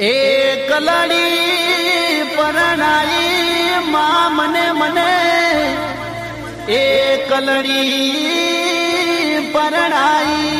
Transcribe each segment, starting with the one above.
એ કલડી પરણાઈ માં મને મને. એકલડી કલડી પરણાઈ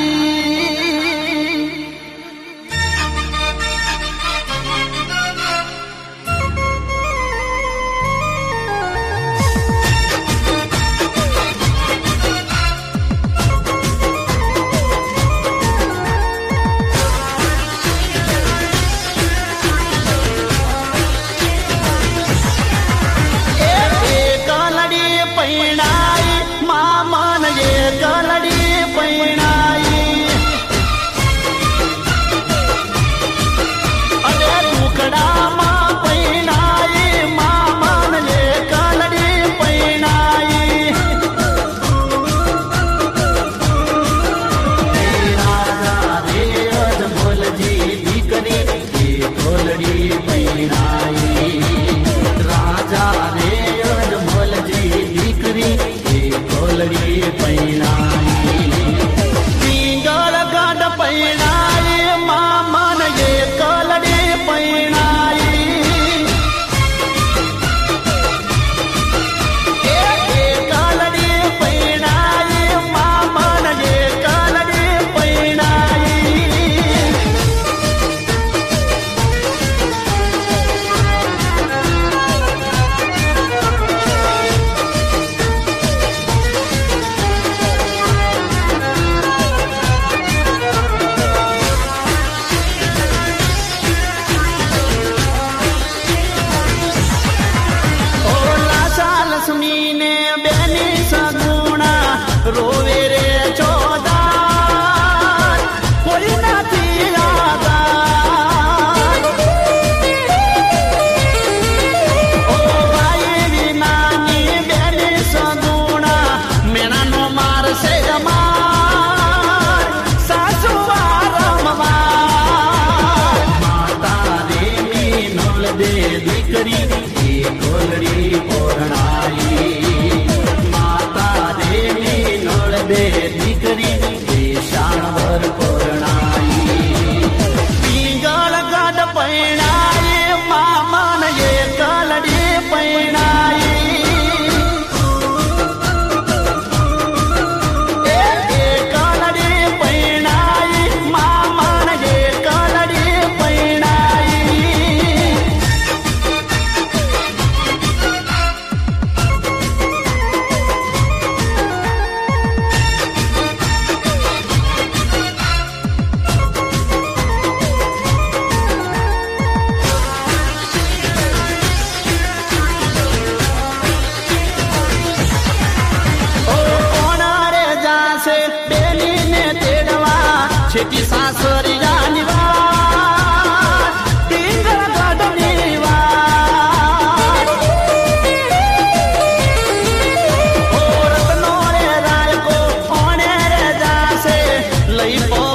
for